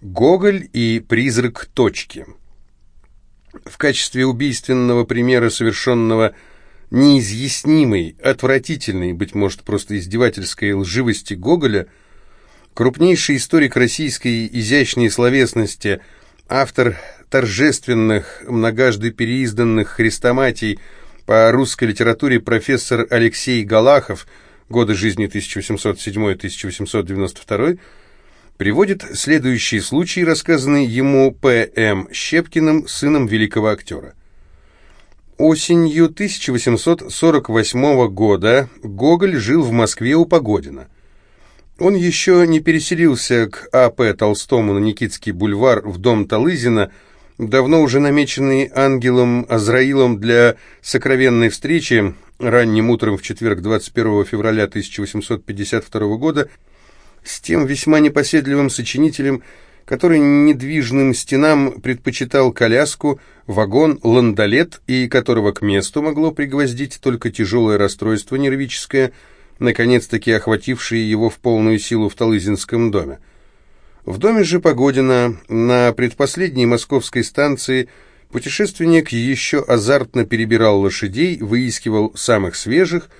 Гоголь и призрак точки. В качестве убийственного примера, совершенного неизъяснимой, отвратительной, быть может, просто издевательской лживости Гоголя, крупнейший историк российской изящной словесности, автор торжественных, многожды переизданных хрестоматий по русской литературе профессор Алексей Галахов, годы жизни 1807-1892, приводит следующий случай, рассказанный ему П.М. Щепкиным, сыном великого актера. Осенью 1848 года Гоголь жил в Москве у Погодина. Он еще не переселился к А.П. Толстому на Никитский бульвар в дом Талызина, давно уже намеченный ангелом Азраилом для сокровенной встречи, ранним утром в четверг 21 февраля 1852 года, с тем весьма непоседливым сочинителем, который недвижным стенам предпочитал коляску, вагон, ландолет, и которого к месту могло пригвоздить только тяжелое расстройство нервическое, наконец-таки охватившее его в полную силу в Талызинском доме. В доме же Погодина на предпоследней московской станции путешественник еще азартно перебирал лошадей, выискивал самых свежих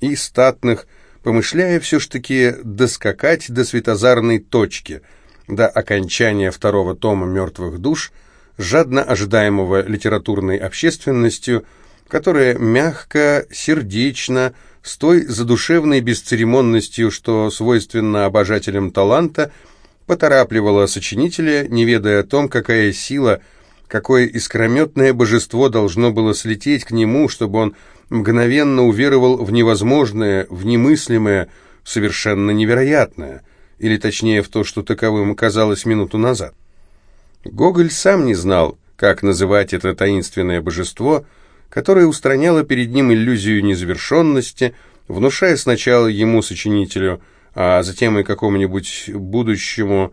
и статных, помышляя все ж таки доскакать до светозарной точки, до окончания второго тома «Мертвых душ», жадно ожидаемого литературной общественностью, которая мягко, сердечно, с той задушевной бесцеремонностью, что свойственно обожателям таланта, поторапливала сочинителя, не ведая о том, какая сила, какое искрометное божество должно было слететь к нему, чтобы он мгновенно уверовал в невозможное, в немыслимое, совершенно невероятное, или точнее в то, что таковым казалось минуту назад. Гоголь сам не знал, как называть это таинственное божество, которое устраняло перед ним иллюзию незавершенности, внушая сначала ему, сочинителю, а затем и какому-нибудь будущему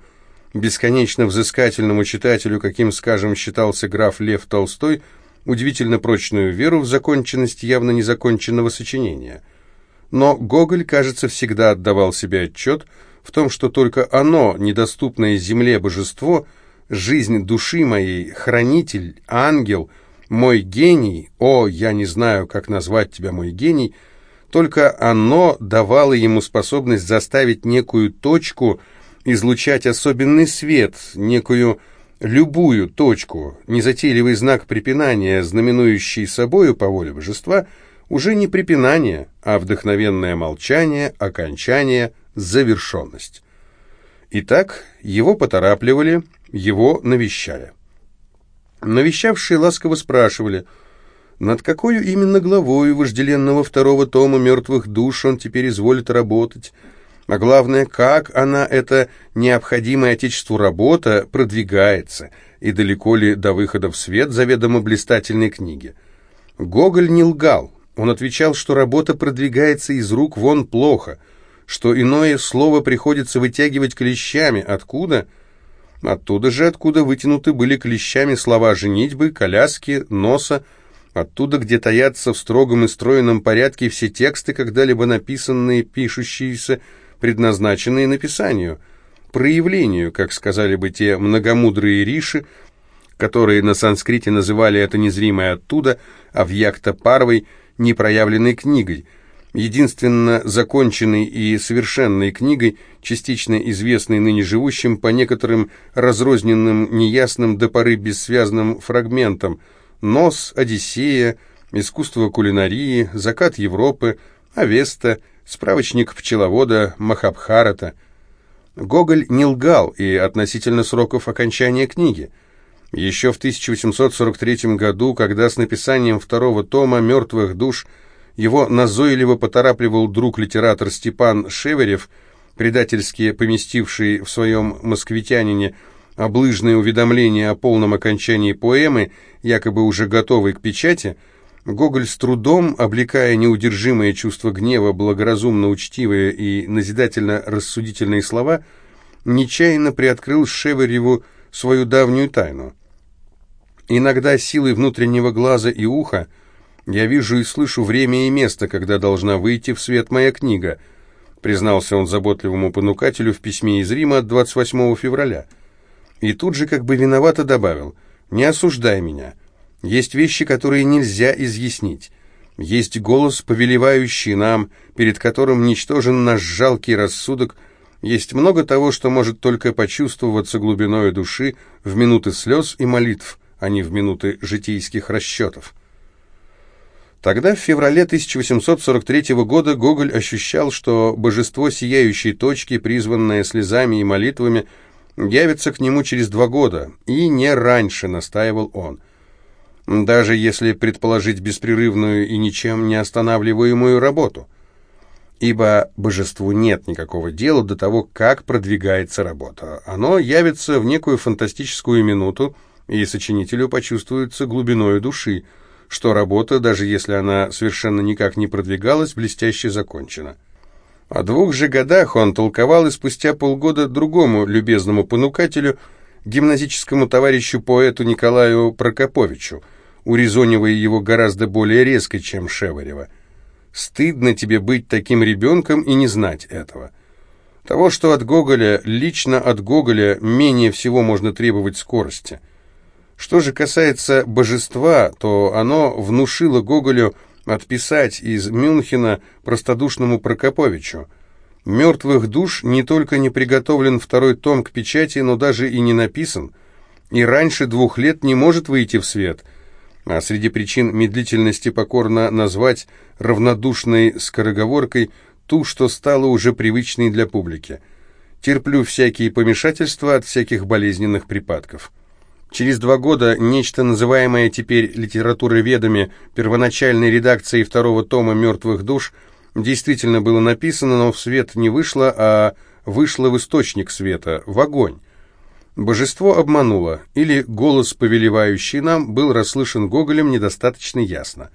бесконечно взыскательному читателю, каким, скажем, считался граф Лев Толстой, удивительно прочную веру в законченность явно незаконченного сочинения. Но Гоголь, кажется, всегда отдавал себе отчет в том, что только оно, недоступное земле божество, жизнь души моей, хранитель, ангел, мой гений, о, я не знаю, как назвать тебя, мой гений, только оно давало ему способность заставить некую точку излучать особенный свет, некую любую точку, незатейливый знак препинания, знаменующий собою по воле божества, уже не препинание, а вдохновенное молчание, окончание, завершенность. Итак, его поторапливали, его навещали. Навещавшие ласково спрашивали, над какой именно главой вожделенного второго тома «Мертвых душ» он теперь изволит работать, а главное, как она, эта необходимая Отечеству работа, продвигается, и далеко ли до выхода в свет заведомо блистательной книги. Гоголь не лгал. Он отвечал, что работа продвигается из рук вон плохо, что иное слово приходится вытягивать клещами. Откуда? Оттуда же, откуда вытянуты были клещами слова «женитьбы», «коляски», «носа», оттуда, где таятся в строгом и стройном порядке все тексты, когда-либо написанные, пишущиеся, предназначенные написанию, проявлению, как сказали бы те многомудрые риши, которые на санскрите называли это незримое оттуда, а в якта парвой непроявленной книгой, единственно законченной и совершенной книгой, частично известной ныне живущим по некоторым разрозненным, неясным до поры бессвязным фрагментам «Нос», «Одиссея», «Искусство кулинарии», «Закат Европы», «Авеста», Справочник пчеловода Махабхарата. Гоголь не лгал и относительно сроков окончания книги. Еще в 1843 году, когда с написанием второго тома «Мертвых душ» его назойливо поторапливал друг-литератор Степан Шеверев, предательски поместивший в своем «Москвитянине» облыжное уведомление о полном окончании поэмы, якобы уже готовой к печати, Гоголь с трудом, облекая неудержимое чувство гнева, благоразумно учтивые и назидательно-рассудительные слова, нечаянно приоткрыл Шевереву свою давнюю тайну. Иногда силой внутреннего глаза и уха я вижу и слышу время и место, когда должна выйти в свет моя книга, признался он заботливому понукателю в письме из Рима от 28 февраля. И тут же как бы виновато добавил, «Не осуждай меня. Есть вещи, которые нельзя изъяснить. Есть голос, повелевающий нам, перед которым ничтожен наш жалкий рассудок. Есть много того, что может только почувствоваться глубиной души в минуты слез и молитв, а не в минуты житейских расчетов». Тогда, в феврале 1843 года, Гоголь ощущал, что божество сияющей точки, призванное слезами и молитвами, явится к нему через два года, и не раньше, настаивал он. Даже если предположить беспрерывную и ничем не останавливаемую работу. Ибо божеству нет никакого дела до того, как продвигается работа. Оно явится в некую фантастическую минуту, и сочинителю почувствуется глубиной души – что работа, даже если она совершенно никак не продвигалась, блестяще закончена. О двух же годах он толковал и спустя полгода другому любезному понукателю, гимназическому товарищу-поэту Николаю Прокоповичу, урезонивая его гораздо более резко, чем Шеварева. «Стыдно тебе быть таким ребенком и не знать этого». Того, что от Гоголя, лично от Гоголя, менее всего можно требовать скорости – что же касается божества, то оно внушило Гоголю отписать из Мюнхена простодушному Прокоповичу. «Мертвых душ» не только не приготовлен второй том к печати, но даже и не написан, и раньше двух лет не может выйти в свет, а среди причин медлительности покорно назвать равнодушной скороговоркой ту, что стало уже привычной для публики. Терплю всякие помешательства от всяких болезненных припадков. Через два года нечто, называемое теперь литературоведами первоначальной редакцией второго тома «Мертвых душ», действительно было написано, но в свет не вышло, а вышло в источник света, в огонь. Божество обмануло, или голос, повелевающий нам, был расслышан Гоголем недостаточно ясно.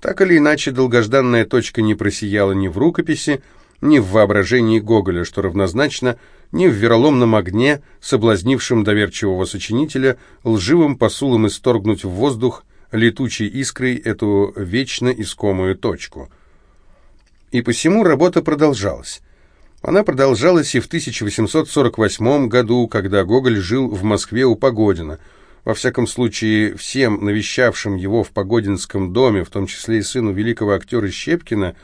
Так или иначе, долгожданная точка не просияла ни в рукописи, ни в воображении Гоголя, что равнозначно ни в вероломном огне, соблазнившем доверчивого сочинителя, лживым посулом исторгнуть в воздух летучей искрой эту вечно искомую точку. И посему работа продолжалась. Она продолжалась и в 1848 году, когда Гоголь жил в Москве у Погодина. Во всяком случае, всем навещавшим его в Погодинском доме, в том числе и сыну великого актера Щепкина,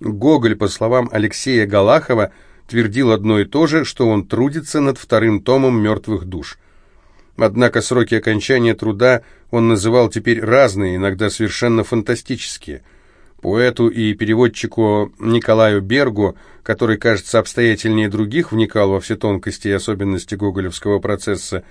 Гоголь, по словам Алексея Галахова, твердил одно и то же, что он трудится над вторым томом «Мертвых душ». Однако сроки окончания труда он называл теперь разные, иногда совершенно фантастические. Поэту и переводчику Николаю Бергу, который, кажется, обстоятельнее других вникал во все тонкости и особенности гоголевского процесса,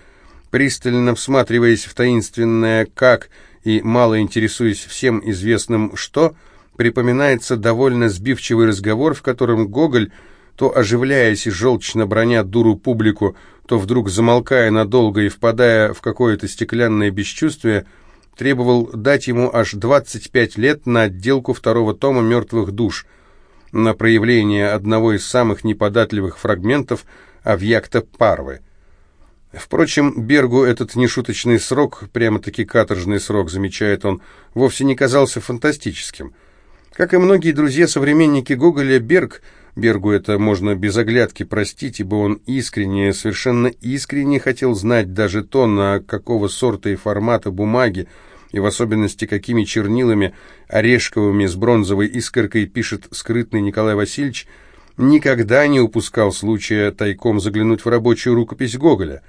пристально всматриваясь в таинственное «как» и мало интересуясь всем известным «что», припоминается довольно сбивчивый разговор, в котором Гоголь, то оживляясь и желчно броня дуру публику, то вдруг замолкая надолго и впадая в какое-то стеклянное бесчувствие, требовал дать ему аж 25 лет на отделку второго тома «Мертвых душ», на проявление одного из самых неподатливых фрагментов Авьякта Парвы. Впрочем, Бергу этот нешуточный срок, прямо-таки каторжный срок, замечает он, вовсе не казался фантастическим – как и многие друзья-современники Гоголя, Берг, Бергу это можно без оглядки простить, ибо он искренне, совершенно искренне хотел знать даже то, на какого сорта и формата бумаги, и в особенности какими чернилами, орешковыми с бронзовой искоркой пишет скрытный Николай Васильевич, никогда не упускал случая тайком заглянуть в рабочую рукопись Гоголя.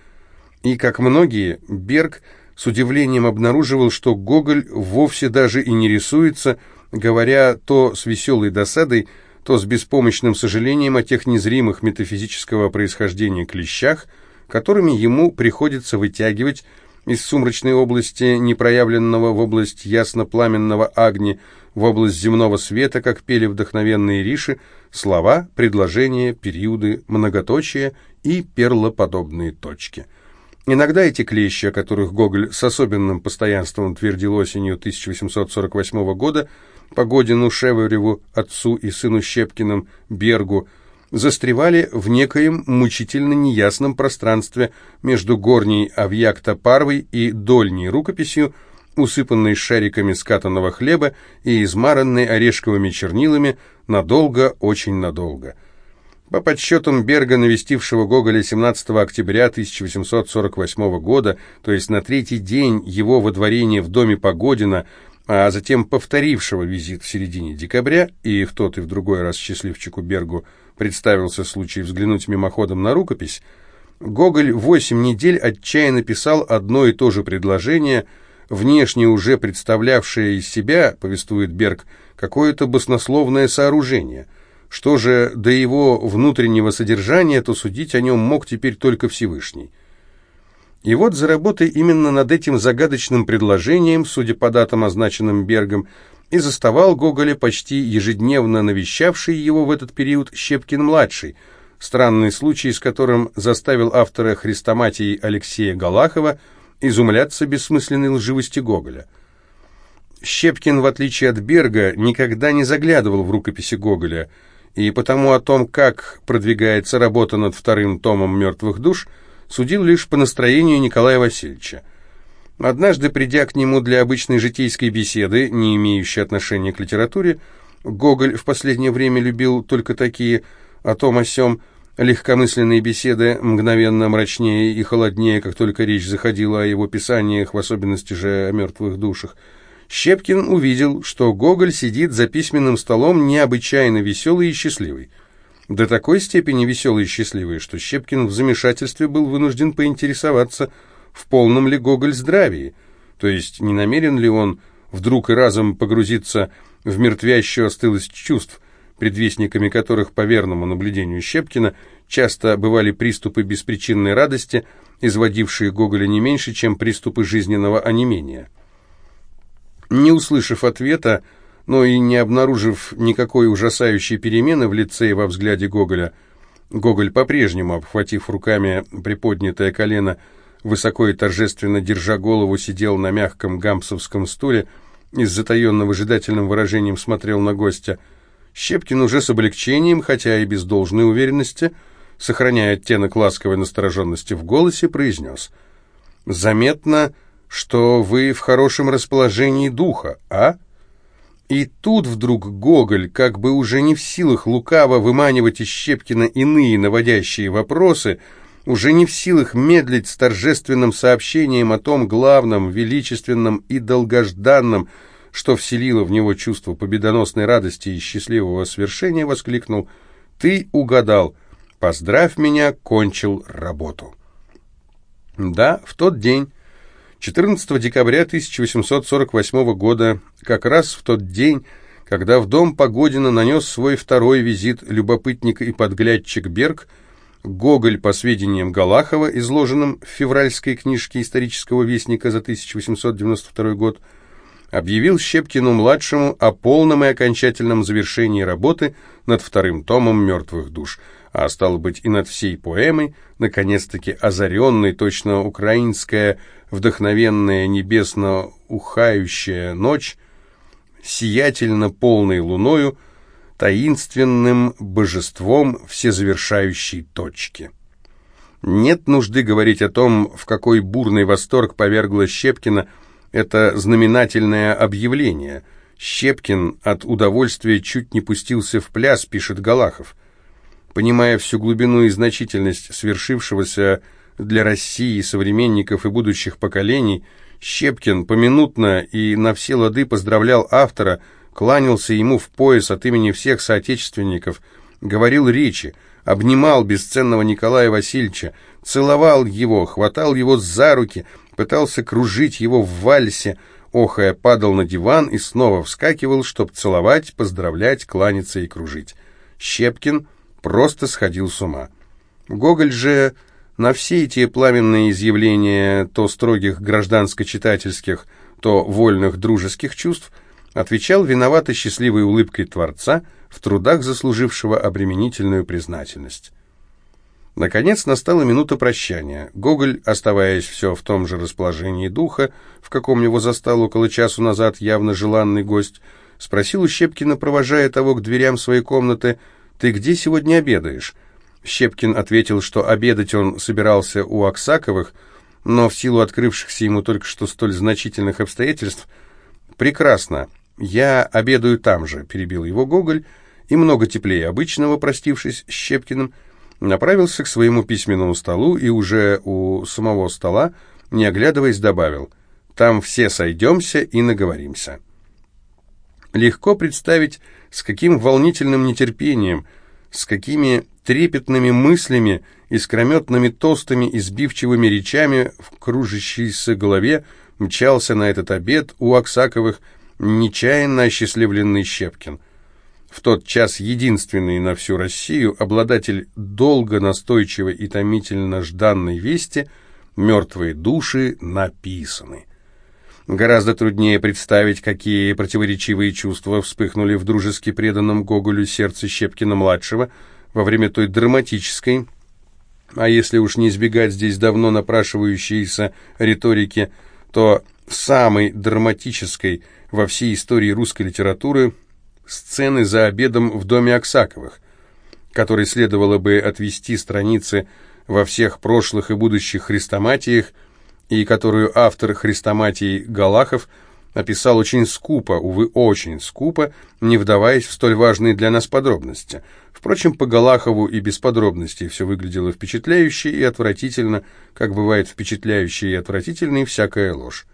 И, как многие, Берг с удивлением обнаруживал, что Гоголь вовсе даже и не рисуется, говоря то с веселой досадой, то с беспомощным сожалением о тех незримых метафизического происхождения клещах, которыми ему приходится вытягивать из сумрачной области непроявленного в область ясно-пламенного огни, в область земного света, как пели вдохновенные риши, слова, предложения, периоды, многоточия и перлоподобные точки. Иногда эти клещи, о которых Гоголь с особенным постоянством твердил осенью 1848 года, Погодину, Шевареву, отцу и сыну Щепкиным, Бергу, застревали в некоем мучительно неясном пространстве между горней Авьякта Парвой и дольней рукописью, усыпанной шариками скатанного хлеба и измаранной орешковыми чернилами надолго, очень надолго. По подсчетам Берга, навестившего Гоголя 17 октября 1848 года, то есть на третий день его водворения в доме Погодина, а затем повторившего визит в середине декабря, и в тот и в другой раз счастливчику Бергу представился случай взглянуть мимоходом на рукопись, Гоголь восемь недель отчаянно писал одно и то же предложение, внешне уже представлявшее из себя, повествует Берг, какое-то баснословное сооружение – что же до его внутреннего содержания, то судить о нем мог теперь только Всевышний. И вот за работой именно над этим загадочным предложением, судя по датам, означенным Бергом, и заставал Гоголя почти ежедневно навещавший его в этот период Щепкин-младший, странный случай, с которым заставил автора «Хрестоматии» Алексея Галахова изумляться бессмысленной лживости Гоголя. Щепкин, в отличие от Берга, никогда не заглядывал в рукописи Гоголя – и потому о том, как продвигается работа над вторым томом «Мертвых душ», судил лишь по настроению Николая Васильевича. Однажды, придя к нему для обычной житейской беседы, не имеющей отношения к литературе, Гоголь в последнее время любил только такие о том о сём легкомысленные беседы, мгновенно мрачнее и холоднее, как только речь заходила о его писаниях, в особенности же о мертвых душах – Щепкин увидел, что Гоголь сидит за письменным столом необычайно веселый и счастливый. До такой степени веселый и счастливый, что Щепкин в замешательстве был вынужден поинтересоваться, в полном ли Гоголь здравии, то есть не намерен ли он вдруг и разом погрузиться в мертвящую остылость чувств, предвестниками которых, по верному наблюдению Щепкина, часто бывали приступы беспричинной радости, изводившие Гоголя не меньше, чем приступы жизненного онемения. Не услышав ответа, но и не обнаружив никакой ужасающей перемены в лице и во взгляде Гоголя, Гоголь, по-прежнему обхватив руками приподнятое колено, высоко и торжественно держа голову, сидел на мягком гампсовском стуле и с затаенным выжидательным выражением смотрел на гостя. Щепкин уже с облегчением, хотя и без должной уверенности, сохраняя оттенок ласковой настороженности в голосе, произнес «Заметно, что вы в хорошем расположении духа, а?» И тут вдруг Гоголь, как бы уже не в силах лукаво выманивать из Щепкина иные наводящие вопросы, уже не в силах медлить с торжественным сообщением о том главном, величественном и долгожданном, что вселило в него чувство победоносной радости и счастливого свершения, воскликнул «Ты угадал! Поздравь меня, кончил работу!» Да, в тот день 14 декабря 1848 года, как раз в тот день, когда в дом Погодина нанес свой второй визит любопытник и подглядчик Берг, Гоголь, по сведениям Галахова, изложенным в февральской книжке исторического вестника за 1892 год, объявил Щепкину-младшему о полном и окончательном завершении работы над вторым томом «Мертвых душ», а стало быть и над всей поэмой, наконец-таки озаренной, точно украинская, вдохновенная, небесно ухающая ночь, сиятельно полной луною, таинственным божеством всезавершающей точки. Нет нужды говорить о том, в какой бурный восторг повергло Щепкина это знаменательное объявление. Щепкин от удовольствия чуть не пустился в пляс, пишет Галахов. Понимая всю глубину и значительность свершившегося для России, современников и будущих поколений, Щепкин поминутно и на все лады поздравлял автора, кланялся ему в пояс от имени всех соотечественников, говорил речи, обнимал бесценного Николая Васильевича, целовал его, хватал его за руки, пытался кружить его в вальсе, охая падал на диван и снова вскакивал, чтобы целовать, поздравлять, кланяться и кружить. Щепкин – просто сходил с ума. Гоголь же на все эти пламенные изъявления то строгих гражданско-читательских, то вольных дружеских чувств отвечал виновато счастливой улыбкой Творца в трудах заслужившего обременительную признательность. Наконец настала минута прощания. Гоголь, оставаясь все в том же расположении духа, в каком его застал около часу назад явно желанный гость, спросил у Щепкина, провожая того к дверям своей комнаты, «Ты где сегодня обедаешь?» Щепкин ответил, что обедать он собирался у Аксаковых, но в силу открывшихся ему только что столь значительных обстоятельств «Прекрасно, я обедаю там же», — перебил его Гоголь, и много теплее обычного, простившись с Щепкиным, направился к своему письменному столу и уже у самого стола, не оглядываясь, добавил «Там все сойдемся и наговоримся». Легко представить, с каким волнительным нетерпением, с какими трепетными мыслями, искрометными тостами и сбивчивыми речами в кружащейся голове мчался на этот обед у Аксаковых нечаянно осчастливленный Щепкин. В тот час единственный на всю Россию обладатель долго настойчивой и томительно жданной вести «Мертвые души написаны». Гораздо труднее представить, какие противоречивые чувства вспыхнули в дружески преданном Гоголю сердце Щепкина-младшего во время той драматической, а если уж не избегать здесь давно напрашивающейся риторики, то самой драматической во всей истории русской литературы сцены за обедом в доме Аксаковых, которой следовало бы отвести страницы во всех прошлых и будущих хрестоматиях, и которую автор хрестоматии Галахов описал очень скупо, увы, очень скупо, не вдаваясь в столь важные для нас подробности. Впрочем, по Галахову и без подробностей все выглядело впечатляюще и отвратительно, как бывает впечатляющая и отвратительной всякая ложь.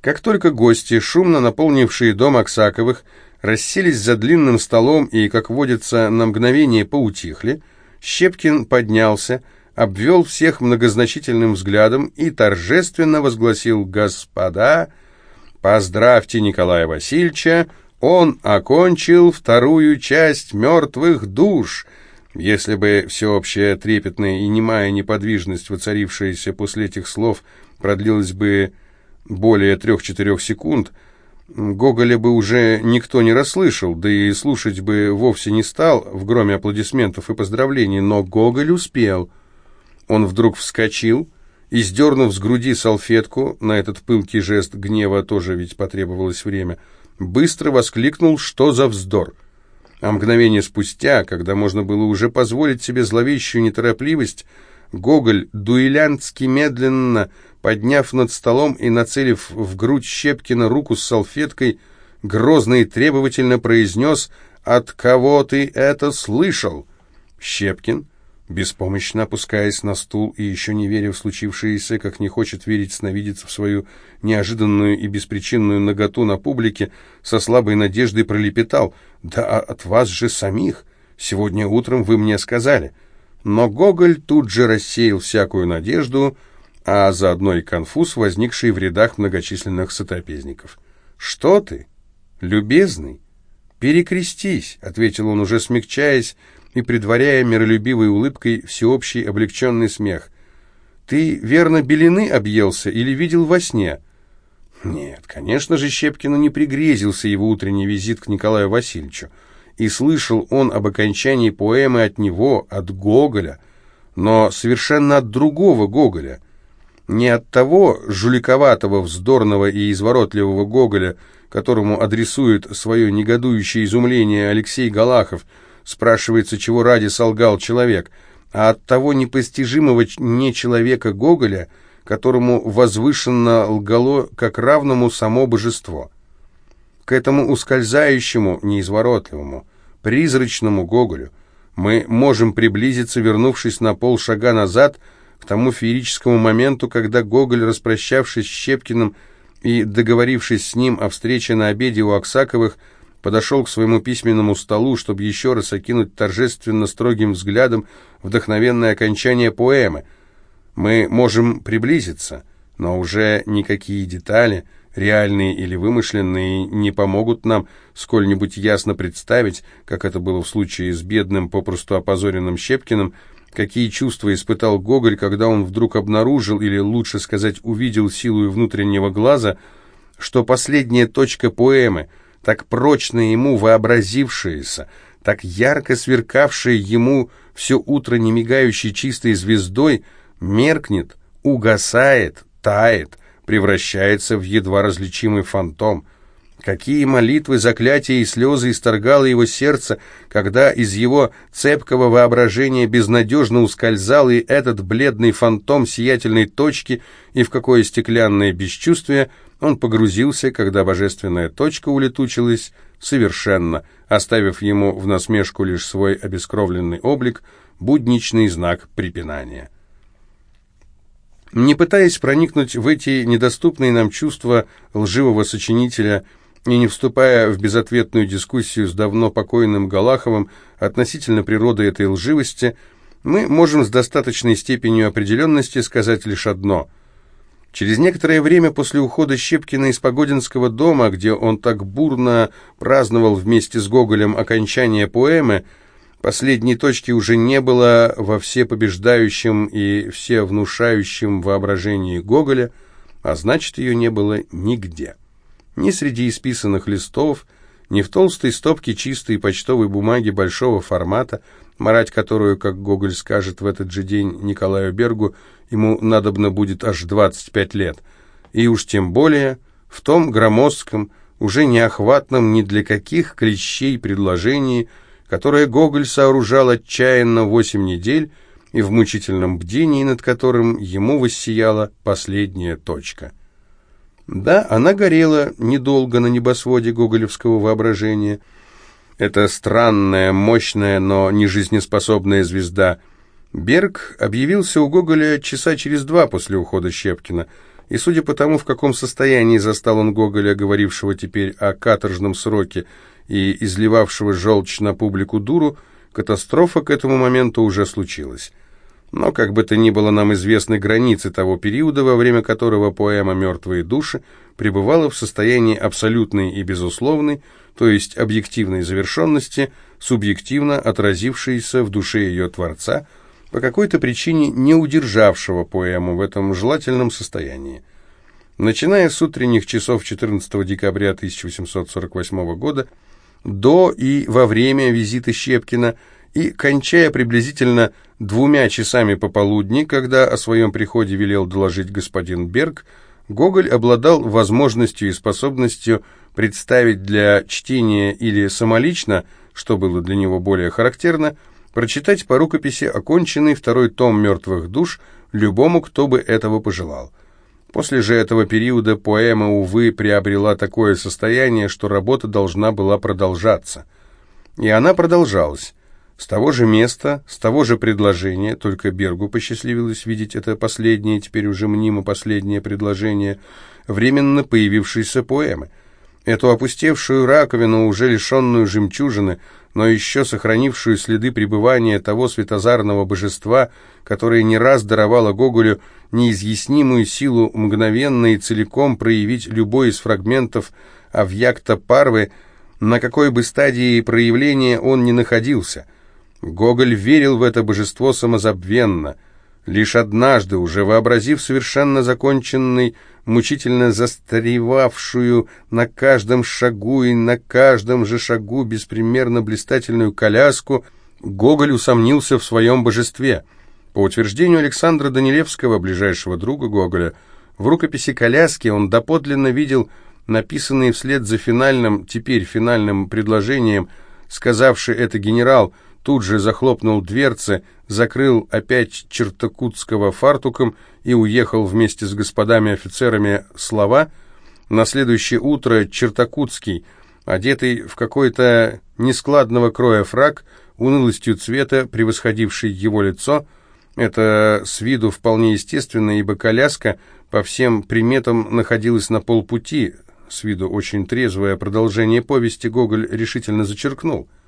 Как только гости, шумно наполнившие дом Аксаковых, расселись за длинным столом и, как водится, на мгновение поутихли, Щепкин поднялся, обвел всех многозначительным взглядом и торжественно возгласил «Господа, поздравьте Николая Васильевича, он окончил вторую часть «Мертвых душ», если бы всеобщая трепетная и немая неподвижность, воцарившаяся после этих слов, продлилась бы более трех-четырех секунд, Гоголя бы уже никто не расслышал, да и слушать бы вовсе не стал в громе аплодисментов и поздравлений, но Гоголь успел — он вдруг вскочил и, сдернув с груди салфетку, на этот пылкий жест гнева тоже ведь потребовалось время, быстро воскликнул «Что за вздор!» А мгновение спустя, когда можно было уже позволить себе зловещую неторопливость, Гоголь дуэлянтски медленно, подняв над столом и нацелив в грудь Щепкина руку с салфеткой, грозно и требовательно произнес «От кого ты это слышал?» Щепкин, беспомощно опускаясь на стул и еще не веря в случившееся, как не хочет верить сновидец в свою неожиданную и беспричинную наготу на публике, со слабой надеждой пролепетал «Да от вас же самих! Сегодня утром вы мне сказали». Но Гоголь тут же рассеял всякую надежду, а заодно и конфуз, возникший в рядах многочисленных сотопезников. «Что ты, любезный? Перекрестись!» — ответил он, уже смягчаясь, и предваряя миролюбивой улыбкой всеобщий облегченный смех. «Ты, верно, белины объелся или видел во сне?» Нет, конечно же, Щепкину не пригрезился его утренний визит к Николаю Васильевичу, и слышал он об окончании поэмы от него, от Гоголя, но совершенно от другого Гоголя. Не от того жуликоватого, вздорного и изворотливого Гоголя, которому адресует свое негодующее изумление Алексей Галахов – Спрашивается, чего ради солгал человек, а от того непостижимого не человека Гоголя, которому возвышенно лгало как равному само божество. К этому ускользающему, неизворотливому, призрачному Гоголю мы можем приблизиться, вернувшись на полшага назад, к тому феерическому моменту, когда Гоголь, распрощавшись с Щепкиным и договорившись с ним о встрече на обеде у Аксаковых, подошел к своему письменному столу, чтобы еще раз окинуть торжественно строгим взглядом вдохновенное окончание поэмы. Мы можем приблизиться, но уже никакие детали, реальные или вымышленные, не помогут нам сколь-нибудь ясно представить, как это было в случае с бедным, попросту опозоренным Щепкиным, какие чувства испытал Гоголь, когда он вдруг обнаружил, или лучше сказать, увидел силу внутреннего глаза, что последняя точка поэмы — так прочно ему вообразившееся, так ярко сверкавшее ему все утро немигающей чистой звездой, меркнет, угасает, тает, превращается в едва различимый фантом. Какие молитвы, заклятия и слезы исторгало его сердце, когда из его цепкого воображения безнадежно ускользал и этот бледный фантом сиятельной точки, и в какое стеклянное бесчувствие он погрузился, когда божественная точка улетучилась совершенно, оставив ему в насмешку лишь свой обескровленный облик, будничный знак препинания. Не пытаясь проникнуть в эти недоступные нам чувства лживого сочинителя – и не вступая в безответную дискуссию с давно покойным Галаховым относительно природы этой лживости, мы можем с достаточной степенью определенности сказать лишь одно. Через некоторое время после ухода Щепкина из Погодинского дома, где он так бурно праздновал вместе с Гоголем окончание поэмы, последней точки уже не было во всепобеждающем и всевнушающем воображении Гоголя, а значит, ее не было нигде. Ни среди исписанных листов, ни в толстой стопке чистой почтовой бумаги большого формата, марать которую, как Гоголь скажет в этот же день Николаю Бергу, ему надобно будет аж 25 лет. И уж тем более в том громоздком, уже неохватном ни для каких клещей предложении, которое Гоголь сооружал отчаянно восемь недель, и в мучительном бдении, над которым ему воссияла последняя точка. Да, она горела недолго на небосводе гоголевского воображения. Это странная, мощная, но не жизнеспособная звезда. Берг объявился у Гоголя часа через два после ухода Щепкина, и судя по тому, в каком состоянии застал он Гоголя, говорившего теперь о каторжном сроке и изливавшего желчь на публику дуру, катастрофа к этому моменту уже случилась. Но, как бы то ни было, нам известны границы того периода, во время которого поэма «Мертвые души» пребывала в состоянии абсолютной и безусловной, то есть объективной завершенности, субъективно отразившейся в душе ее творца, по какой-то причине не удержавшего поэму в этом желательном состоянии. Начиная с утренних часов 14 декабря 1848 года до и во время визита Щепкина – и, кончая приблизительно двумя часами пополудни, когда о своем приходе велел доложить господин Берг, Гоголь обладал возможностью и способностью представить для чтения или самолично, что было для него более характерно, прочитать по рукописи оконченный второй том «Мертвых душ» любому, кто бы этого пожелал. После же этого периода поэма, увы, приобрела такое состояние, что работа должна была продолжаться. И она продолжалась. С того же места, с того же предложения, только Бергу посчастливилось видеть это последнее, теперь уже мнимо последнее предложение, временно появившейся поэмы. Эту опустевшую раковину, уже лишенную жемчужины, но еще сохранившую следы пребывания того светозарного божества, которое не раз даровало Гоголю неизъяснимую силу мгновенно и целиком проявить любой из фрагментов Авьякта Парвы, на какой бы стадии проявления он ни находился – Гоголь верил в это божество самозабвенно. Лишь однажды, уже вообразив совершенно законченный, мучительно застаревавшую на каждом шагу и на каждом же шагу беспримерно блистательную коляску, Гоголь усомнился в своем божестве. По утверждению Александра Данилевского, ближайшего друга Гоголя, в рукописи коляски он доподлинно видел написанные вслед за финальным, теперь финальным предложением, сказавший это генерал – тут же захлопнул дверцы, закрыл опять Чертакутского фартуком и уехал вместе с господами офицерами слова. На следующее утро Чертакутский, одетый в какой-то нескладного кроя фраг, унылостью цвета, превосходивший его лицо, это с виду вполне естественно, ибо коляска по всем приметам находилась на полпути, с виду очень трезвое продолжение повести Гоголь решительно зачеркнул –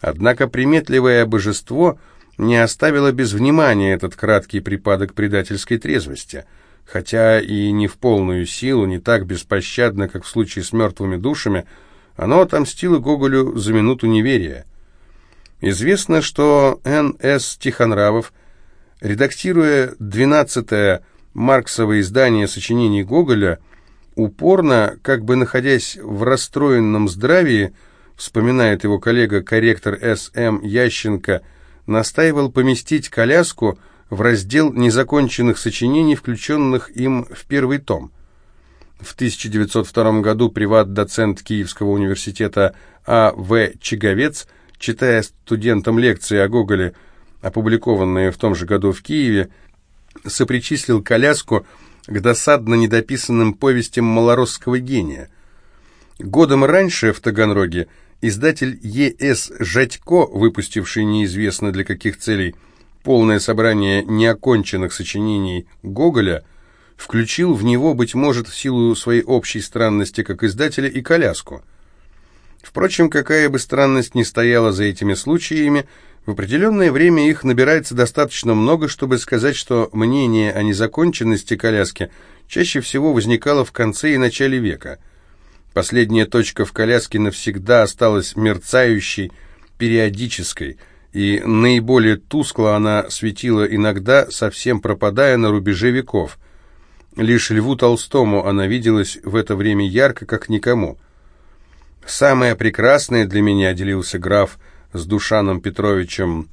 Однако приметливое божество не оставило без внимания этот краткий припадок предательской трезвости, хотя и не в полную силу, не так беспощадно, как в случае с мертвыми душами, оно отомстило Гоголю за минуту неверия. Известно, что Н.С. Тихонравов, редактируя 12-е Марксовое издание сочинений Гоголя, упорно, как бы находясь в расстроенном здравии, вспоминает его коллега-корректор С.М. Ященко, настаивал поместить коляску в раздел незаконченных сочинений, включенных им в первый том. В 1902 году приват-доцент Киевского университета А. В. Чеговец, читая студентам лекции о Гоголе, опубликованные в том же году в Киеве, сопричислил коляску к досадно недописанным повестям малоросского гения. Годом раньше в Таганроге издатель Е.С. Жадько, выпустивший неизвестно для каких целей полное собрание неоконченных сочинений Гоголя, включил в него, быть может, в силу своей общей странности как издателя и коляску. Впрочем, какая бы странность ни стояла за этими случаями, в определенное время их набирается достаточно много, чтобы сказать, что мнение о незаконченности коляски чаще всего возникало в конце и начале века. Последняя точка в коляске навсегда осталась мерцающей, периодической, и наиболее тускло она светила иногда, совсем пропадая на рубеже веков. Лишь Льву Толстому она виделась в это время ярко, как никому. «Самое прекрасное для меня», — делился граф, — с Душаном Петровичем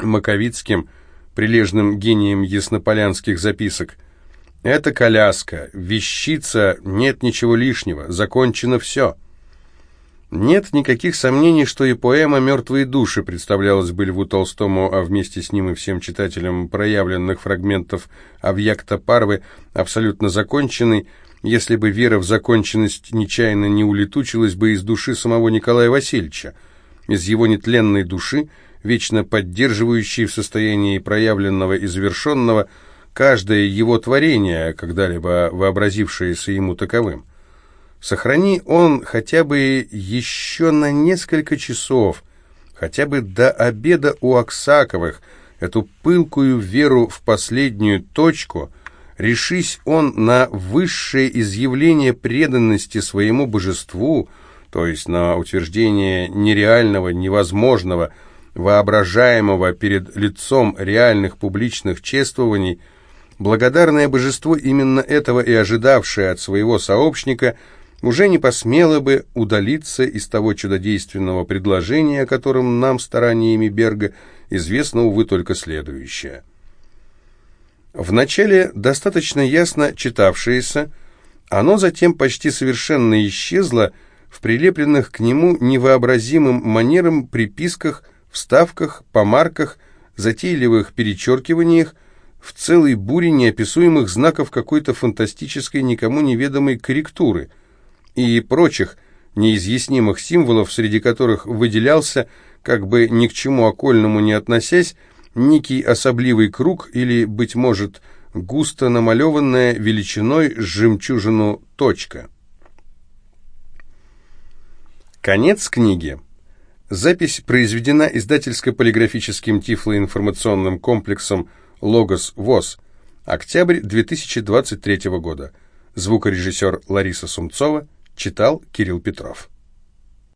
Маковицким, прилежным гением яснополянских записок. Это коляска, вещица, нет ничего лишнего, закончено все. Нет никаких сомнений, что и поэма «Мертвые души» представлялась бы Льву Толстому, а вместе с ним и всем читателям проявленных фрагментов Авьякта Парвы абсолютно законченной, если бы вера в законченность нечаянно не улетучилась бы из души самого Николая Васильевича из его нетленной души, вечно поддерживающей в состоянии проявленного и завершенного каждое его творение, когда-либо вообразившееся ему таковым. Сохрани он хотя бы еще на несколько часов, хотя бы до обеда у Аксаковых, эту пылкую веру в последнюю точку, решись он на высшее изъявление преданности своему божеству – то есть на утверждение нереального, невозможного, воображаемого перед лицом реальных публичных чествований, благодарное божество, именно этого и ожидавшее от своего сообщника, уже не посмело бы удалиться из того чудодейственного предложения, о котором нам стараниями Берга известно, увы, только следующее. Вначале достаточно ясно читавшееся, оно затем почти совершенно исчезло, в прилепленных к нему невообразимым манерам приписках, вставках, помарках, затейливых перечеркиваниях, в целой буре неописуемых знаков какой-то фантастической, никому неведомой корректуры и прочих неизъяснимых символов, среди которых выделялся, как бы ни к чему окольному не относясь, некий особливый круг или, быть может, густо намалеванная величиной жемчужину точка. Конец книги. Запись произведена издательско-полиграфическим тифлоинформационным комплексом «Логос ВОЗ». Октябрь 2023 года. Звукорежиссер Лариса Сумцова. Читал Кирилл Петров.